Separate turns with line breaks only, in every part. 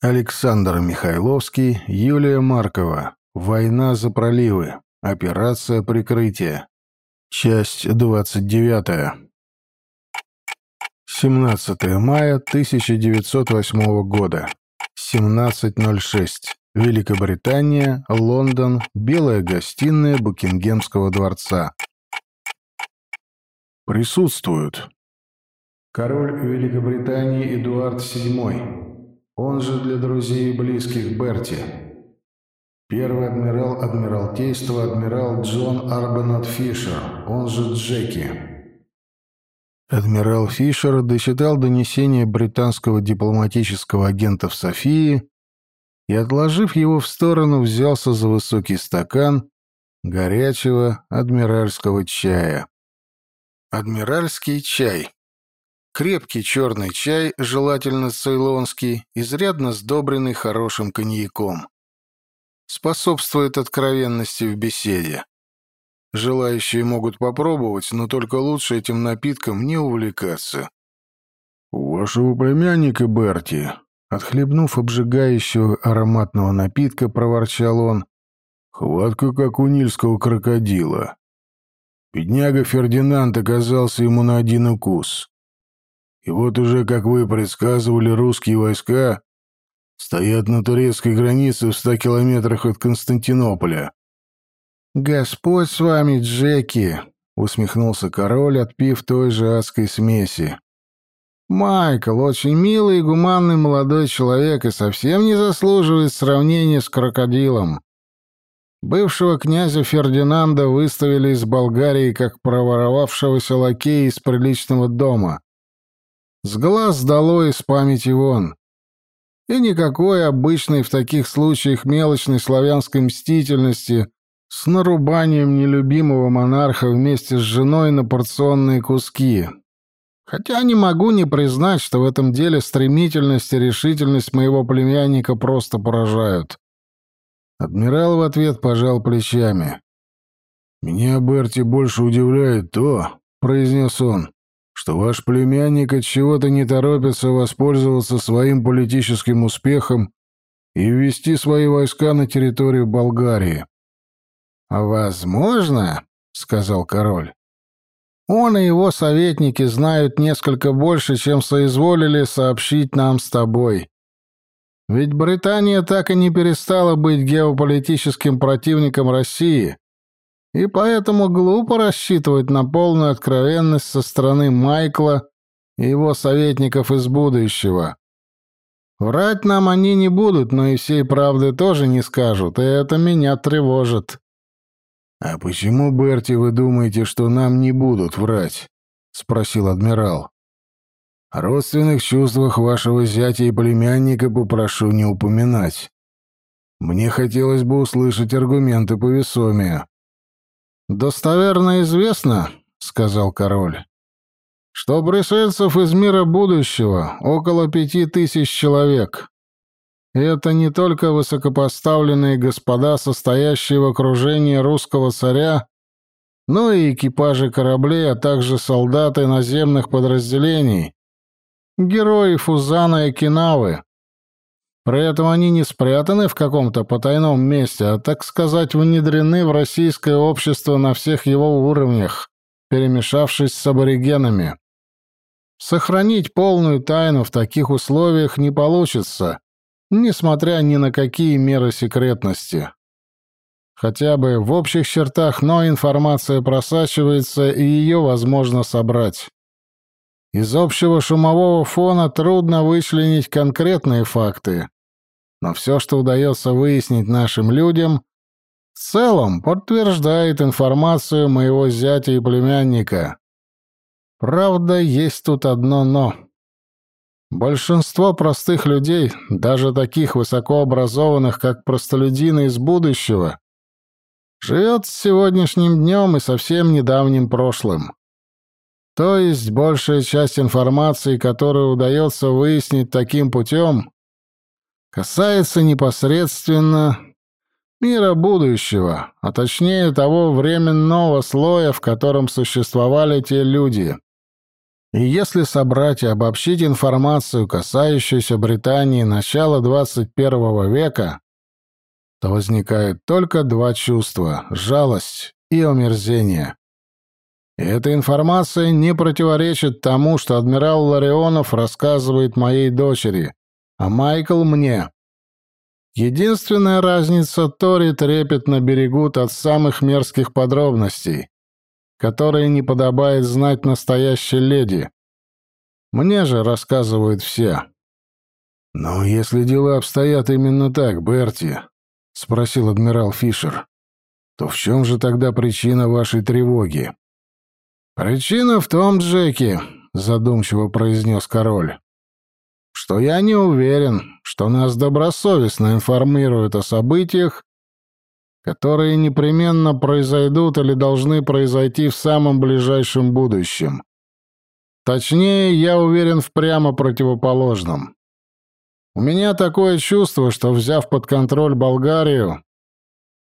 Александр Михайловский, Юлия Маркова. Война за проливы. Операция прикрытия. Часть 29. 17 мая 1908 года. 17.06. Великобритания, Лондон, Белая гостиная Букингемского дворца. Присутствуют. Король Великобритании Эдуард VII он же для друзей и близких Берти. Первый адмирал Адмиралтейства адмирал Джон Арбанат Фишер, он же Джеки. Адмирал Фишер дочитал донесение британского дипломатического агента в Софии и, отложив его в сторону, взялся за высокий стакан горячего адмиральского чая. Адмиральский чай Крепкий черный чай, желательно цейлонский, изрядно сдобренный хорошим коньяком. Способствует откровенности в беседе. Желающие могут попробовать, но только лучше этим напитком не увлекаться. «У вашего племянника Берти», отхлебнув обжигающего ароматного напитка, проворчал он, «хватка, как у нильского крокодила. Бедняга Фердинанд оказался ему на один укус. И вот уже, как вы предсказывали, русские войска стоят на турецкой границе в ста километрах от Константинополя. «Господь с вами, Джеки!» — усмехнулся король, отпив той же адской смеси. «Майкл очень милый и гуманный молодой человек и совсем не заслуживает сравнения с крокодилом. Бывшего князя Фердинанда выставили из Болгарии как проворовавшегося лакея из приличного дома. С глаз долой, из памяти вон. И никакой обычной в таких случаях мелочной славянской мстительности с нарубанием нелюбимого монарха вместе с женой на порционные куски. Хотя не могу не признать, что в этом деле стремительность и решительность моего племянника просто поражают. Адмирал в ответ пожал плечами. «Меня, Берти, больше удивляет то», — произнес он, что ваш племянник от чего-то не торопится воспользоваться своим политическим успехом и ввести свои войска на территорию Болгарии. «Возможно», — сказал король. «Он и его советники знают несколько больше, чем соизволили сообщить нам с тобой. Ведь Британия так и не перестала быть геополитическим противником России, и поэтому глупо рассчитывать на полную откровенность со стороны Майкла и его советников из будущего. Врать нам они не будут, но и всей правды тоже не скажут, и это меня тревожит. «А почему, Берти, вы думаете, что нам не будут врать?» — спросил адмирал. «О родственных чувствах вашего зятя и племянника попрошу не упоминать. Мне хотелось бы услышать аргументы повесомее». «Достоверно известно, — сказал король, — что пришельцев из мира будущего около пяти тысяч человек. И это не только высокопоставленные господа, состоящие в окружении русского царя, но и экипажи кораблей, а также солдаты наземных подразделений, герои Фузана и Кинавы, при этом они не спрятаны в каком-то потайном месте, а, так сказать, внедрены в российское общество на всех его уровнях, перемешавшись с аборигенами. Сохранить полную тайну в таких условиях не получится, несмотря ни на какие меры секретности. Хотя бы в общих чертах, но информация просачивается, и ее возможно собрать. Из общего шумового фона трудно вычленить конкретные факты, но все, что удается выяснить нашим людям, в целом подтверждает информацию моего зятя и племянника. Правда, есть тут одно «но». Большинство простых людей, даже таких высокообразованных, как простолюдины из будущего, живет с сегодняшним днем и совсем недавним прошлым. То есть большая часть информации, которую удается выяснить таким путем, касается непосредственно мира будущего, а точнее того временного слоя, в котором существовали те люди. И если собрать и обобщить информацию, касающуюся Британии начала 21 века, то возникает только два чувства — жалость и омерзение. И эта информация не противоречит тому, что адмирал Ларионов рассказывает моей дочери, а Майкл мне. Единственная разница — Тори трепетно берегут от самых мерзких подробностей, которые не подобает знать настоящей леди. Мне же рассказывают все. «Но если дела обстоят именно так, Берти», — спросил адмирал Фишер, — «то в чем же тогда причина вашей тревоги?» «Причина в том, Джеки», — задумчиво произнес король, — «что я не уверен, что нас добросовестно информируют о событиях, которые непременно произойдут или должны произойти в самом ближайшем будущем. Точнее, я уверен в прямо противоположном. У меня такое чувство, что, взяв под контроль Болгарию,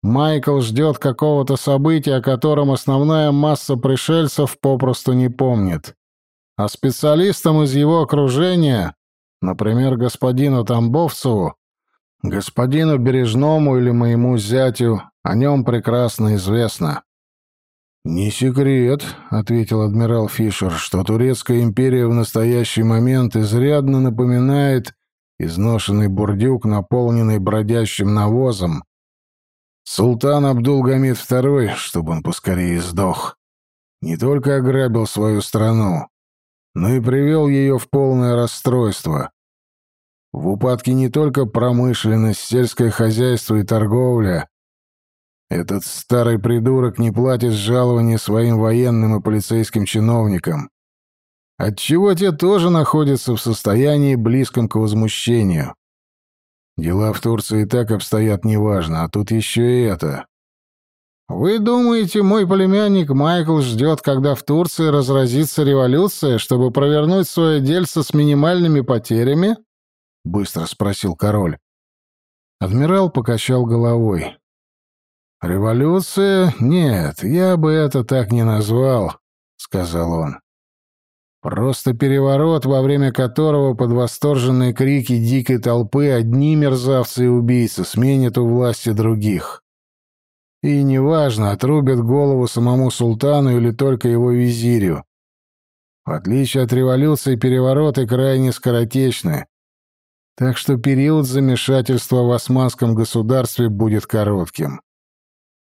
Майкл ждет какого-то события, о котором основная масса пришельцев попросту не помнит. А специалистам из его окружения, например, господину Тамбовцеву, господину Бережному или моему зятю, о нем прекрасно известно. «Не секрет», — ответил адмирал Фишер, «что Турецкая империя в настоящий момент изрядно напоминает изношенный бурдюк, наполненный бродящим навозом. Султан Абдулгамид II, чтобы он поскорее сдох, не только ограбил свою страну, но и привел ее в полное расстройство. В упадке не только промышленность, сельское хозяйство и торговля, этот старый придурок не платит жалования своим военным и полицейским чиновникам, отчего те тоже находятся в состоянии близком к возмущению. Дела в Турции и так обстоят неважно, а тут еще и это. Вы думаете, мой племянник Майкл ждет, когда в Турции разразится революция, чтобы провернуть свое дельце с минимальными потерями? Быстро спросил король. Адмирал покачал головой. «Революция? Нет, я бы это так не назвал», — сказал он. «Просто переворот, во время которого под восторженные крики дикой толпы одни мерзавцы и убийцы сменят у власти других. И неважно, отрубят голову самому султану или только его визирю. В отличие от революции, перевороты крайне скоротечны, так что период замешательства в османском государстве будет коротким.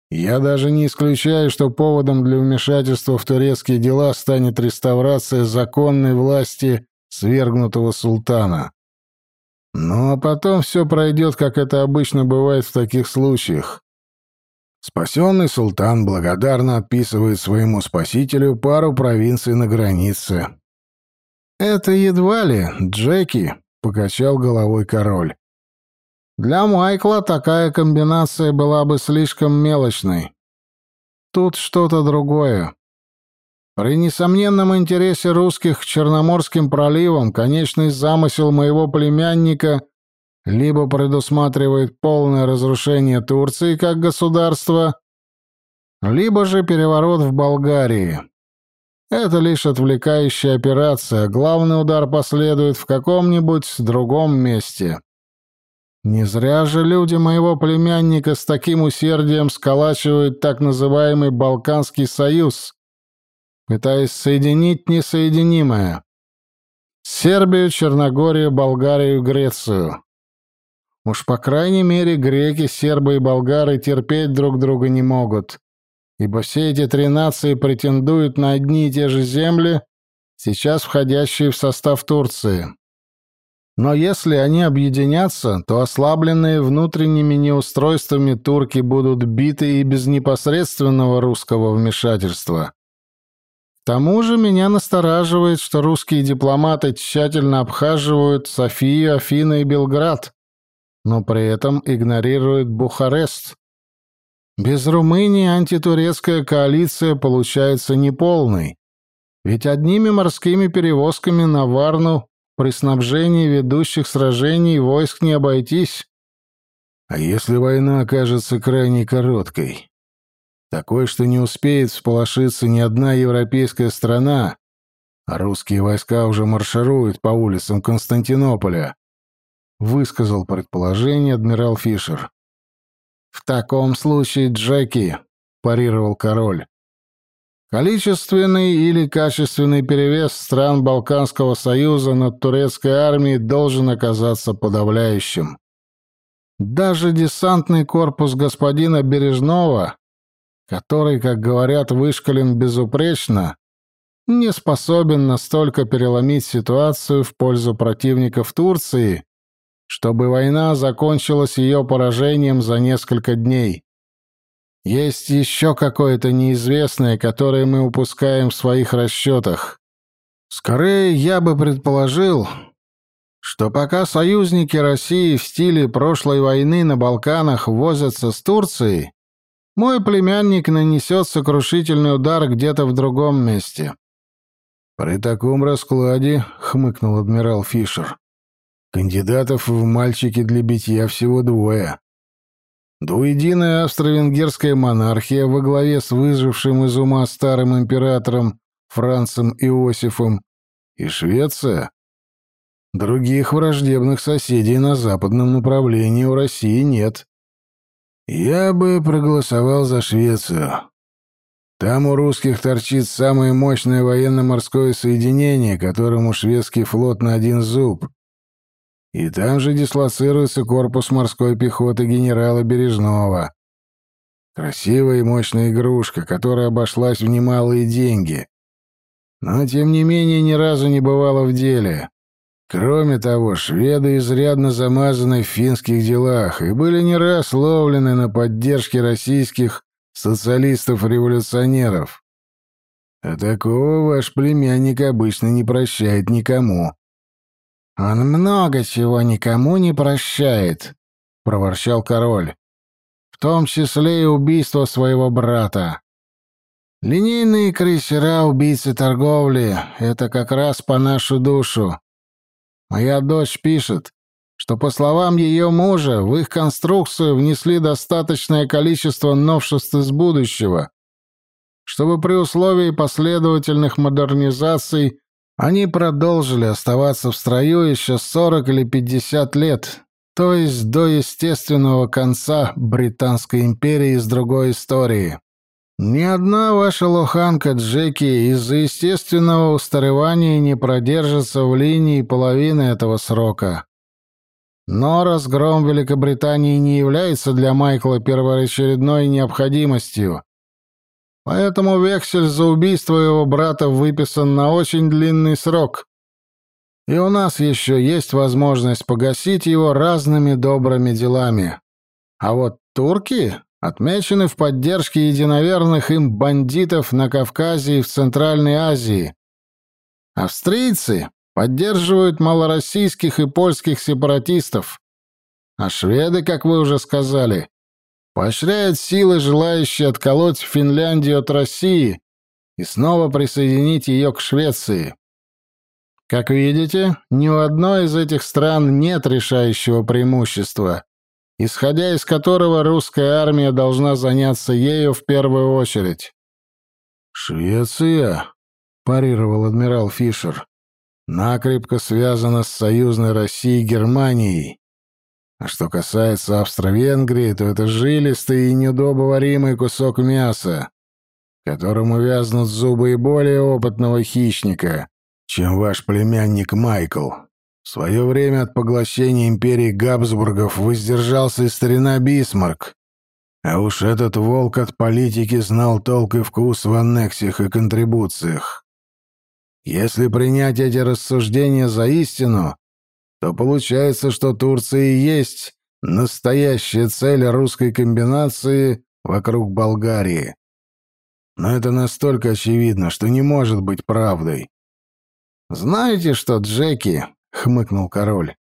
Я даже не исключаю, что поводом для вмешательства в турецкие дела станет реставрация законной власти свергнутого султана. Ну а потом все пройдет, как это обычно бывает в таких случаях. Спасенный султан благодарно отписывает своему спасителю пару провинций на границе. «Это едва ли, Джеки», — покачал головой король. Для Майкла такая комбинация была бы слишком мелочной. Тут что-то другое. При несомненном интересе русских к Черноморским проливам конечный замысел моего племянника либо предусматривает полное разрушение Турции как государства, либо же переворот в Болгарии. Это лишь отвлекающая операция, главный удар последует в каком-нибудь другом месте. Не зря же люди моего племянника с таким усердием сколачивают так называемый Балканский союз, пытаясь соединить несоединимое. Сербию, Черногорию, Болгарию, Грецию. Уж по крайней мере греки, сербы и болгары терпеть друг друга не могут, ибо все эти три нации претендуют на одни и те же земли, сейчас входящие в состав Турции. Но если они объединятся, то ослабленные внутренними неустройствами турки будут биты и без непосредственного русского вмешательства. К тому же меня настораживает, что русские дипломаты тщательно обхаживают Софию, Афины и Белград, но при этом игнорируют Бухарест. Без Румынии антитурецкая коалиция получается неполной, ведь одними морскими перевозками на Варну при снабжении ведущих сражений войск не обойтись. А если война окажется крайне короткой? Такой, что не успеет всполошиться ни одна европейская страна, а русские войска уже маршируют по улицам Константинополя, высказал предположение адмирал Фишер. В таком случае, Джеки, парировал король. Количественный или качественный перевес стран Балканского союза над турецкой армией должен оказаться подавляющим. Даже десантный корпус господина Бережного, который, как говорят, вышкален безупречно, не способен настолько переломить ситуацию в пользу противников Турции, чтобы война закончилась ее поражением за несколько дней. Есть еще какое-то неизвестное, которое мы упускаем в своих расчетах. Скорее, я бы предположил, что пока союзники России в стиле прошлой войны на Балканах возятся с Турцией, мой племянник нанесет сокрушительный удар где-то в другом месте. «При таком раскладе», — хмыкнул адмирал Фишер, — «кандидатов в мальчики для битья всего двое. Двуединая австро-венгерская монархия во главе с выжившим из ума старым императором Францем Иосифом и Швеция. Других враждебных соседей на западном направлении у России нет. Я бы проголосовал за Швецию. Там у русских торчит самое мощное военно-морское соединение, которому шведский флот на один зуб. И там же дислоцируется корпус морской пехоты генерала Бережного. Красивая и мощная игрушка, которая обошлась в немалые деньги. Но, тем не менее, ни разу не бывала в деле. Кроме того, шведы изрядно замазаны в финских делах и были не раз ловлены на поддержке российских социалистов-революционеров. А такого ваш племянник обычно не прощает никому. «Он много чего никому не прощает», — проворчал король. «В том числе и убийство своего брата. Линейные крейсера убийцы торговли — это как раз по нашу душу. Моя дочь пишет, что, по словам ее мужа, в их конструкцию внесли достаточное количество новшеств из будущего, чтобы при условии последовательных модернизаций они продолжили оставаться в строю еще 40 или 50 лет, то есть до естественного конца Британской империи из другой истории. Ни одна ваша лоханка Джеки из-за естественного устаревания не продержится в линии половины этого срока. Но разгром Великобритании не является для Майкла первоочередной необходимостью. Поэтому вексель за убийство его брата выписан на очень длинный срок. И у нас еще есть возможность погасить его разными добрыми делами. А вот турки отмечены в поддержке единоверных им бандитов на Кавказе и в Центральной Азии. Австрийцы поддерживают малороссийских и польских сепаратистов. А шведы, как вы уже сказали, поощряют силы, желающие отколоть Финляндию от России и снова присоединить ее к Швеции. Как видите, ни у одной из этих стран нет решающего преимущества, исходя из которого русская армия должна заняться ею в первую очередь. «Швеция», — парировал адмирал Фишер, — «накрепко связана с союзной Россией и Германией. А что касается Австро-Венгрии, то это жилистый и недобоваримый кусок мяса, которому вязнут зубы и более опытного хищника, чем ваш племянник Майкл. В свое время от поглощения империи Габсбургов воздержался и старина Бисмарк. А уж этот волк от политики знал толк и вкус в аннексиях и контрибуциях. Если принять эти рассуждения за истину, то получается, что Турция и есть настоящая цель русской комбинации вокруг Болгарии. Но это настолько очевидно, что не может быть правдой. «Знаете что, Джеки?» — хмыкнул король.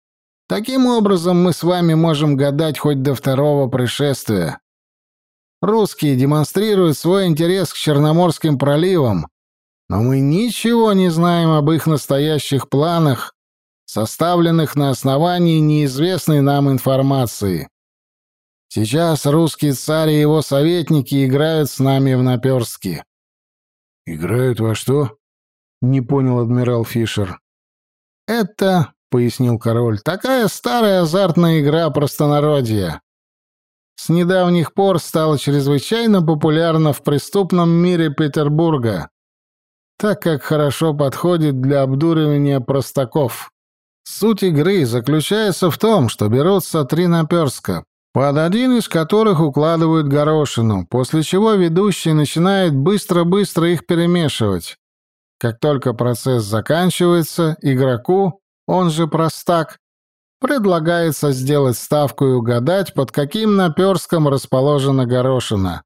«Таким образом мы с вами можем гадать хоть до второго пришествия. Русские демонстрируют свой интерес к Черноморским проливам, но мы ничего не знаем об их настоящих планах, составленных на основании неизвестной нам информации. Сейчас русский царь и его советники играют с нами в наперстки». «Играют во что?» — не понял адмирал Фишер. «Это, — пояснил король, — такая старая азартная игра простонародья. С недавних пор стала чрезвычайно популярна в преступном мире Петербурга, так как хорошо подходит для обдуривания простаков. Суть игры заключается в том, что берутся три наперска, под один из которых укладывают горошину, после чего ведущий начинает быстро-быстро их перемешивать. Как только процесс заканчивается, игроку, он же простак, предлагается сделать ставку и угадать, под каким наперском расположена горошина.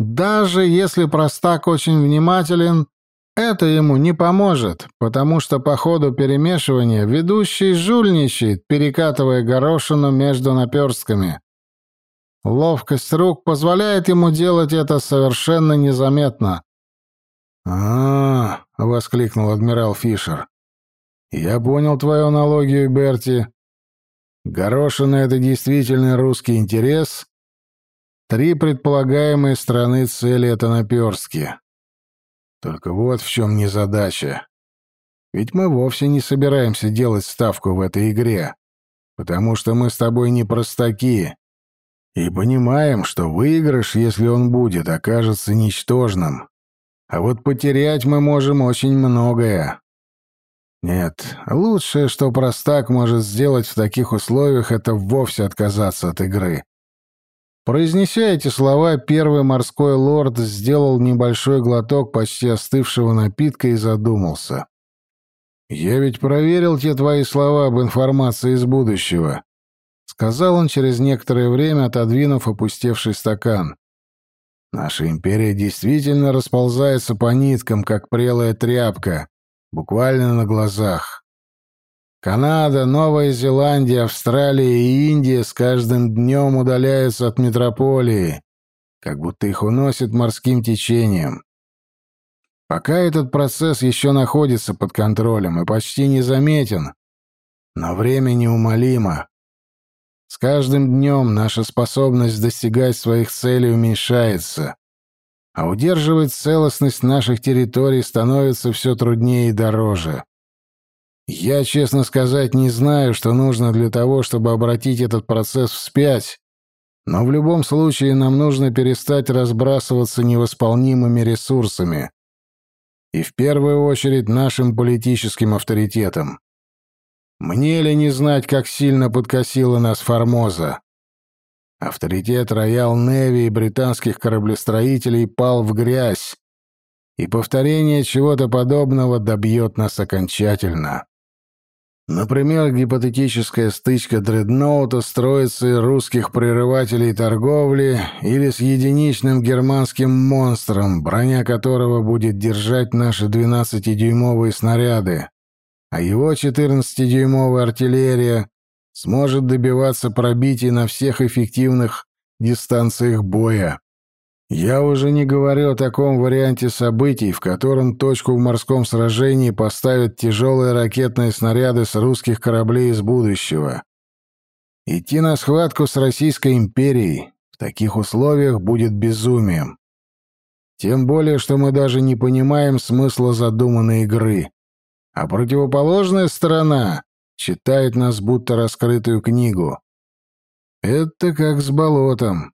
Даже если простак очень внимателен, это ему не поможет, потому что по ходу перемешивания ведущий жульничает, перекатывая горошину между наперстками. Ловкость рук позволяет ему делать это совершенно незаметно. а, воскликнул адмирал Фишер. «Я понял твою аналогию, Берти. Горошина — это действительно русский интерес. Три предполагаемые страны цели — это наперстки. Только вот в чем незадача. Ведь мы вовсе не собираемся делать ставку в этой игре, потому что мы с тобой не простаки. И понимаем, что выигрыш, если он будет, окажется ничтожным. А вот потерять мы можем очень многое. Нет, лучшее, что простак может сделать в таких условиях, это вовсе отказаться от игры. Произнеся эти слова, первый морской лорд сделал небольшой глоток почти остывшего напитка и задумался. «Я ведь проверил те твои слова об информации из будущего», — сказал он через некоторое время, отодвинув опустевший стакан. «Наша империя действительно расползается по ниткам, как прелая тряпка, буквально на глазах. Канада, Новая Зеландия, Австралия и Индия с каждым днем удаляются от метрополии, как будто их уносит морским течением. Пока этот процесс еще находится под контролем и почти незаметен, но время неумолимо. С каждым днем наша способность достигать своих целей уменьшается а удерживать целостность наших территорий становится все труднее и дороже. Я, честно сказать, не знаю, что нужно для того, чтобы обратить этот процесс вспять, но в любом случае нам нужно перестать разбрасываться невосполнимыми ресурсами. И в первую очередь нашим политическим авторитетом. Мне ли не знать, как сильно подкосила нас Формоза? Авторитет Роял Неви и британских кораблестроителей пал в грязь, и повторение чего-то подобного добьет нас окончательно. Например, гипотетическая стычка дредноута с троицей русских прерывателей торговли или с единичным германским монстром, броня которого будет держать наши 12-дюймовые снаряды, а его 14-дюймовая артиллерия сможет добиваться пробитий на всех эффективных дистанциях боя. Я уже не говорю о таком варианте событий, в котором точку в морском сражении поставят тяжелые ракетные снаряды с русских кораблей из будущего. Идти на схватку с Российской империей в таких условиях будет безумием. Тем более, что мы даже не понимаем смысла задуманной игры. А противоположная сторона читает нас будто раскрытую книгу. Это как с болотом.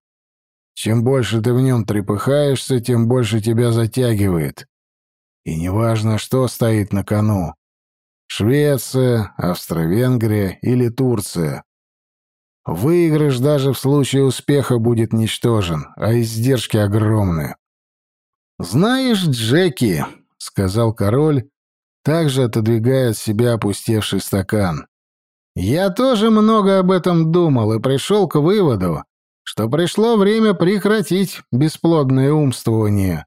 Чем больше ты в нем трепыхаешься, тем больше тебя затягивает. И неважно, что стоит на кону. Швеция, Австро-Венгрия или Турция. Выигрыш даже в случае успеха будет ничтожен, а издержки огромны. «Знаешь, Джеки», — сказал король, также отодвигая от себя опустевший стакан. «Я тоже много об этом думал и пришел к выводу, что пришло время прекратить бесплодное умствование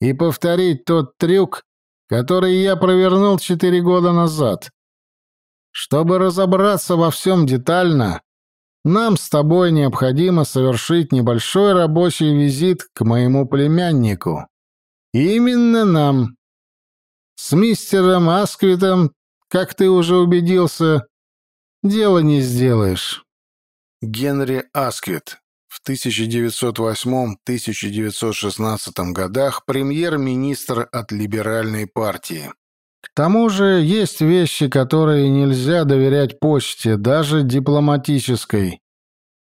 и повторить тот трюк, который я провернул четыре года назад. Чтобы разобраться во всем детально, нам с тобой необходимо совершить небольшой рабочий визит к моему племяннику. Именно нам, с мистером Асквитом, как ты уже убедился, дело не сделаешь.
Генри Асквит,
в 1908-1916 годах премьер-министр от либеральной партии. К тому же есть вещи, которые нельзя доверять почте, даже дипломатической.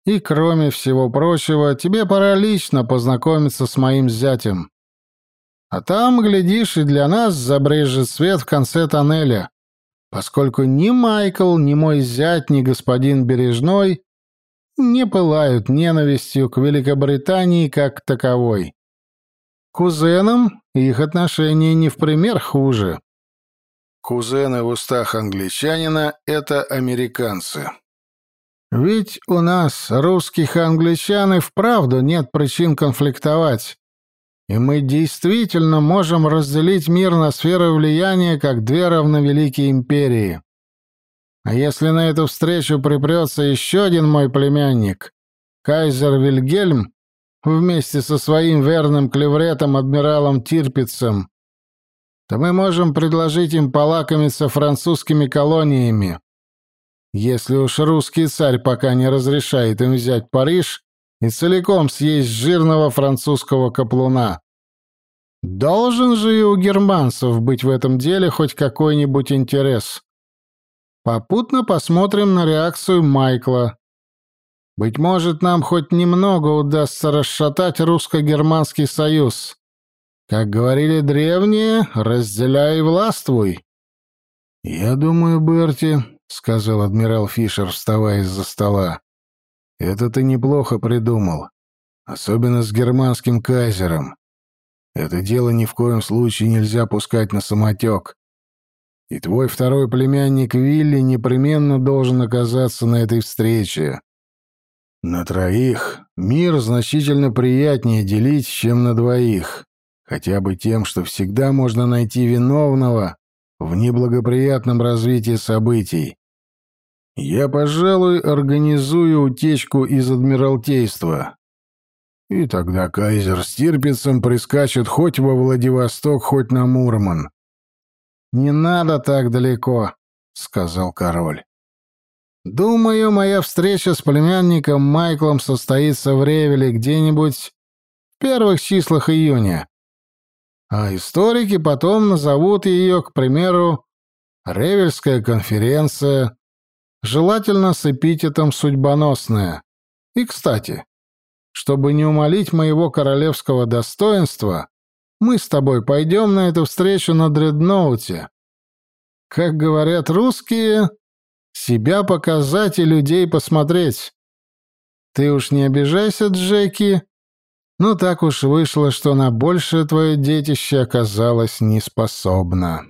И, кроме всего прочего, тебе пора лично познакомиться с моим зятем. А там, глядишь, и для нас забрежет свет в конце тоннеля, поскольку ни Майкл, ни мой зять, ни господин Бережной не пылают ненавистью к Великобритании как таковой. Кузенам их отношения не в пример хуже. Кузены в устах англичанина — это американцы. Ведь у нас, русских англичан, и вправду нет причин конфликтовать. И мы действительно можем разделить мир на сферы влияния, как две равновеликие империи. А если на эту встречу припрется еще один мой племянник, кайзер Вильгельм, вместе со своим верным клевретом адмиралом Тирпицем, то мы можем предложить им полакомиться французскими колониями. Если уж русский царь пока не разрешает им взять Париж и целиком съесть жирного французского каплуна. Должен же и у германцев быть в этом деле хоть какой-нибудь интерес. Попутно посмотрим на реакцию Майкла. Быть может, нам хоть немного удастся расшатать русско-германский союз. Как говорили древние, разделяй и властвуй. «Я думаю, Берти», — сказал адмирал Фишер, вставая из-за стола, — «это ты неплохо придумал, особенно с германским кайзером. Это дело ни в коем случае нельзя пускать на самотек. И твой второй племянник Вилли непременно должен оказаться на этой встрече. На троих мир значительно приятнее делить, чем на двоих хотя бы тем, что всегда можно найти виновного в неблагоприятном развитии событий. Я, пожалуй, организую утечку из Адмиралтейства. И тогда кайзер с Тирпицем прискачет хоть во Владивосток, хоть на Мурман. «Не надо так далеко», — сказал король. «Думаю, моя встреча с племянником Майклом состоится в Ревеле где-нибудь в первых числах июня а историки потом назовут ее, к примеру, Ревельская конференция, желательно с эпитетом «судьбоносная». И, кстати, чтобы не умолить моего королевского достоинства, мы с тобой пойдем на эту встречу на дредноуте. Как говорят русские, себя показать и людей посмотреть. Ты уж не обижайся, Джеки, но так уж вышло, что на большее твое детище оказалось неспособно.